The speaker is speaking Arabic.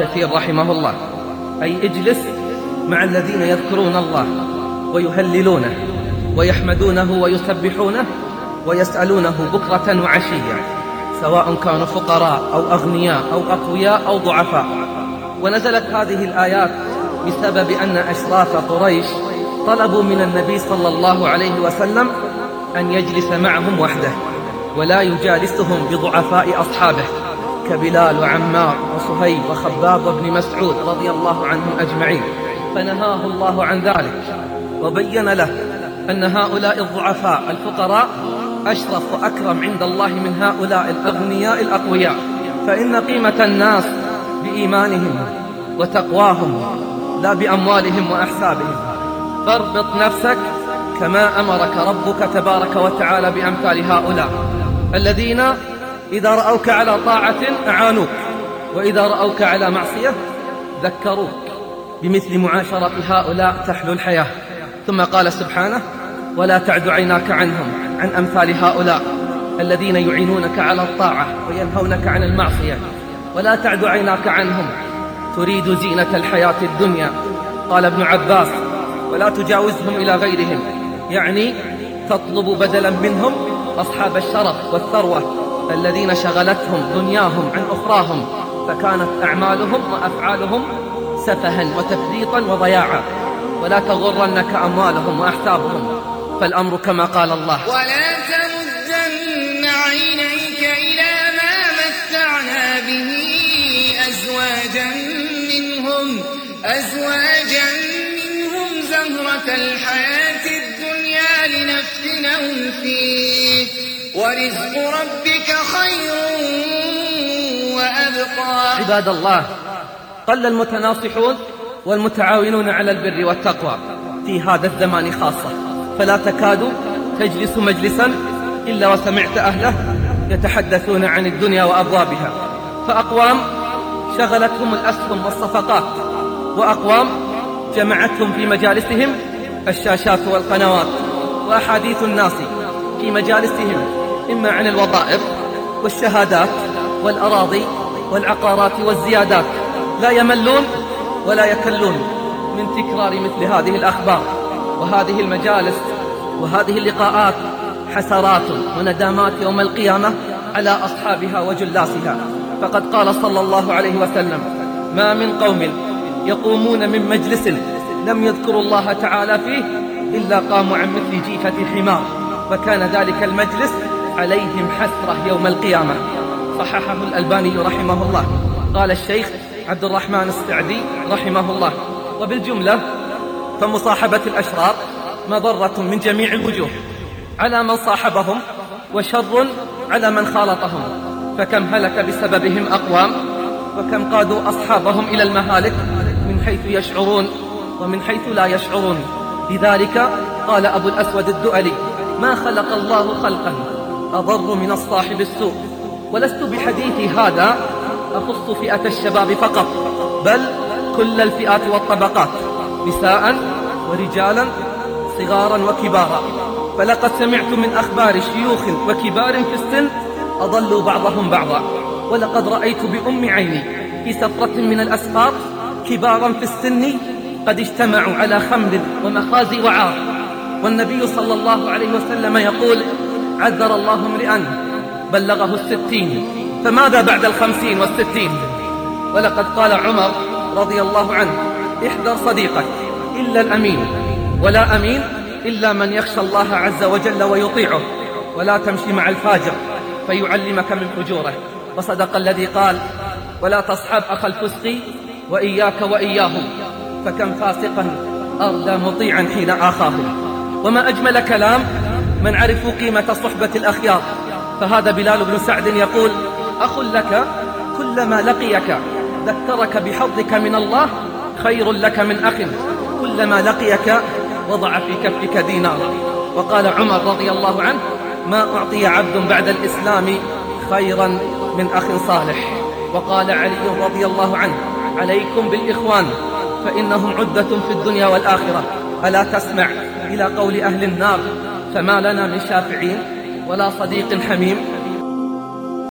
كثير رحمه الله. أي اجلس مع الذين يذكرون الله ويهللونه ويحمدونه ويسبحونه ويسألونه بكرة وعشيا سواء كانوا فقراء أو أغنياء أو أقوياء أو ضعفاء. ونزلت هذه الآيات بسبب أن أشراف قريش طلبوا من النبي صلى الله عليه وسلم أن يجلس معهم وحده ولا يجالسهم بضعفاء أصحابه. كبلال وعمار وصهيب وخباب وابن مسعود رضي الله عنهم أجمعين. فنهاه الله عن ذلك وبين له أن هؤلاء الضعفاء الفقراء أشرف وأكرم عند الله من هؤلاء الأغنياء الأقوياء. فإن قيمة الناس بإيمانهم وتقواهم لا بأموالهم وأحسابهم. فاربط نفسك كما أمرك ربك تبارك وتعالى بأمثال هؤلاء الذين إذا رأوك على طاعة أعانوك وإذا رأوك على معصية ذكروك. بمثل معاشرة هؤلاء تحلو الحياة. ثم قال سبحانه ولا تعد عيناك عنهم عن أمثال هؤلاء الذين يعينونك على الطاعة وينهونك عن المعصية. ولا تعد عيناك عنهم تريد زينة الحياة الدنيا. قال ابن عباس ولا تجاوزهم إلى غيرهم. يعني تطلب بدلا منهم أصحاب الشرف والثروة. الذين شغلتهم دنياهم عن أخراهم فكانت أعمالهم وأفعالهم سفها وتفريطا وضياعا. ولا تغرنك أموالهم وأحسابهم فالأمر كما قال الله. ولا تمدن عينيك إلى ما متعنا به أزواجا منهم أزواجا منهم زهرة الحياة الدنيا لنفتنهم فيه. ورزق ربك خير وأبقى. عباد الله قل المتناصحون والمتعاونون على البر والتقوى في هذا الزمان خاصة. فلا تكاد تجلس مجلسا إلا وسمعت أهله يتحدثون عن الدنيا وأبوابها. فأقوام شغلتهم الأسهم والصفقات وأقوام جمعتهم في مجالسهم الشاشات والقنوات وأحاديث الناس في مجالسهم. إما عن الوظائف والشهادات والأراضي والعقارات والزيادات. لا يملون ولا يكلون من تكرار مثل هذه الأخبار. وهذه المجالس وهذه اللقاءات حسرات وندامات يوم القيامة على أصحابها وجلاسها. فقد قال صلى الله عليه وسلم ما من قوم يقومون من مجلس لم يذكروا الله تعالى فيه إلا قاموا عن مثل جيفة حمار فكان ذلك المجلس عليهم حسرة يوم القيامة. صححه الألباني رحمه الله. قال الشيخ عبد الرحمن السعدي رحمه الله. وبالجملة فمصاحبة الأشرار مضرة من جميع الوجوه. على من صاحبهم وشر على من خالطهم. فكم هلك بسببهم أقوام وكم قادوا أصحابهم إلى المهالك من حيث يشعرون ومن حيث لا يشعرون. لذلك قال أبو الأسود الدؤلي ما خلق الله خلقا أضر من الصاحب السوء. ولست بحديثي هذا أخص فئة الشباب فقط بل كل الفئات والطبقات نساء ورجالا صغارا وكبارا. فلقد سمعت من أخبار شيوخ وكبار في السن أضلوا بعضهم بعضا. ولقد رأيت بأم عيني في سفرة من الأسفار كبارا في السن قد اجتمعوا على خمر ومخازي وعار. والنبي صلى الله عليه وسلم يقول عذر الله امرئا بلغه الستين. فماذا بعد الخمسين والستين؟ ولقد قال عمر رضي الله عنه احذر صديقك إلا الأمين. ولا أمين إلا من يخشى الله عز وجل ويطيعه. ولا تمشي مع الفاجر فيعلمك من فجوره. وصدق الذي قال ولا تصحب أخ الفسق وإياك وإياه فكم فاسقا أردى مطيعا حين آخاه وما أجمل كلام من عرفوا قيمة صحبة الأخيار. فهذا بلال بن سعد يقول أخ لك كلما لقيك ذكرك بحظك من الله خير لك من أخ. كلما لقيك وضع في كفك دينارا وقال عمر رضي الله عنه ما أعطي عبد بعد الإسلام خيرا من أخ صالح. وقال علي رضي الله عنه عليكم بالإخوان فإنهم عدة في الدنيا والآخرة. ألا تسمع إلى قول أهل النار؟ فما لنا من شافعين ولا صديق حميم.